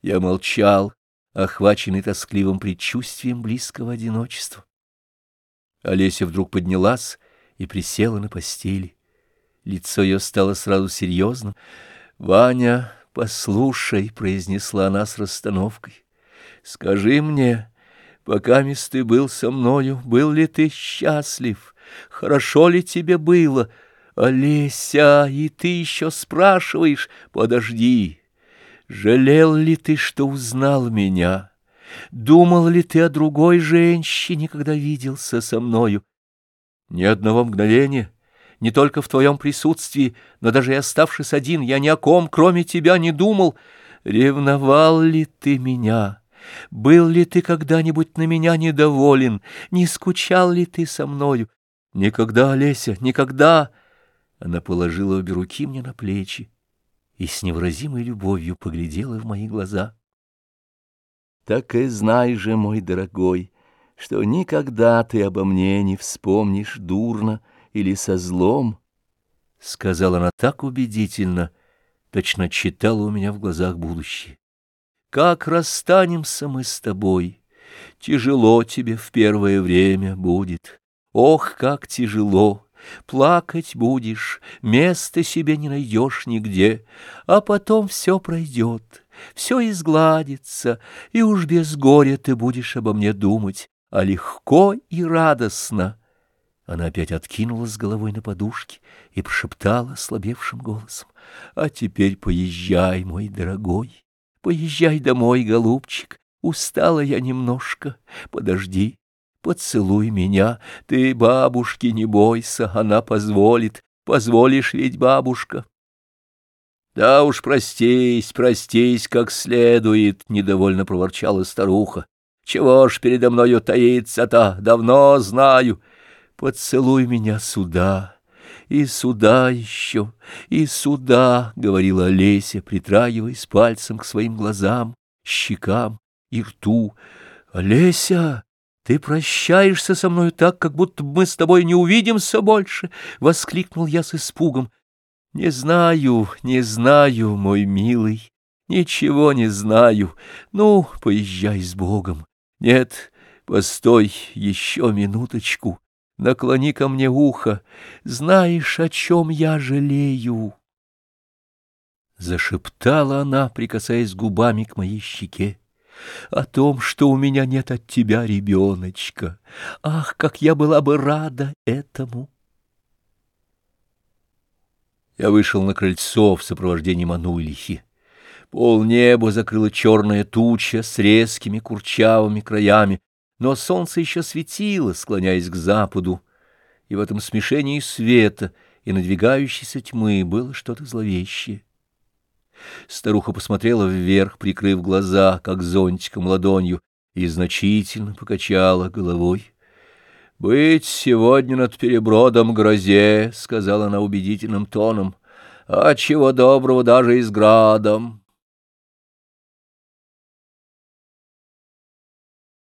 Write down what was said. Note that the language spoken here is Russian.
Я молчал, охваченный тоскливым предчувствием близкого одиночества. Олеся вдруг поднялась и присела на постели. Лицо ее стало сразу серьезным. «Ваня, послушай», — произнесла она с расстановкой, — «скажи мне, пока ты был со мною, был ли ты счастлив, хорошо ли тебе было?» «Олеся, и ты еще спрашиваешь? Подожди, жалел ли ты, что узнал меня? Думал ли ты о другой женщине, когда виделся со мною? Ни одного мгновения, не только в твоем присутствии, но даже и оставшись один, я ни о ком, кроме тебя, не думал. Ревновал ли ты меня?» Был ли ты когда-нибудь на меня недоволен? Не скучал ли ты со мною? Никогда, Олеся, никогда. Она положила обе руки мне на плечи и с невыразимой любовью поглядела в мои глаза. Так и знай же, мой дорогой, что никогда ты обо мне не вспомнишь дурно или со злом, — сказала она так убедительно, точно читала у меня в глазах будущее. Как расстанемся мы с тобой, тяжело тебе в первое время будет. Ох, как тяжело! Плакать будешь, места себе не найдешь нигде, а потом все пройдет, все изгладится, и уж без горя ты будешь обо мне думать, а легко и радостно. Она опять откинулась головой на подушки и прошептала слабевшим голосом, «А теперь поезжай, мой дорогой, поезжай домой, голубчик, устала я немножко, подожди, Поцелуй меня, ты бабушки не бойся, она позволит, позволишь ведь, бабушка. Да уж, простись, простись как следует, — недовольно проворчала старуха. Чего ж передо мною таится-то, давно знаю. Поцелуй меня сюда, и сюда еще, и сюда, — говорила Олеся, притрагиваясь пальцем к своим глазам, щекам и рту. Олеся! «Ты прощаешься со мной так, как будто мы с тобой не увидимся больше!» — воскликнул я с испугом. «Не знаю, не знаю, мой милый, ничего не знаю. Ну, поезжай с Богом. Нет, постой еще минуточку, наклони ко мне ухо. Знаешь, о чем я жалею?» Зашептала она, прикасаясь губами к моей щеке о том, что у меня нет от тебя ребеночка. Ах, как я была бы рада этому! Я вышел на крыльцо в сопровождении Мануйлихи. Пол неба закрыла черная туча с резкими курчавыми краями, но солнце еще светило, склоняясь к западу, и в этом смешении света и надвигающейся тьмы было что-то зловещее. Старуха посмотрела вверх, прикрыв глаза, как зонтиком ладонью, и значительно покачала головой. — Быть сегодня над перебродом грозе, — сказала она убедительным тоном, — а чего доброго даже и с градом.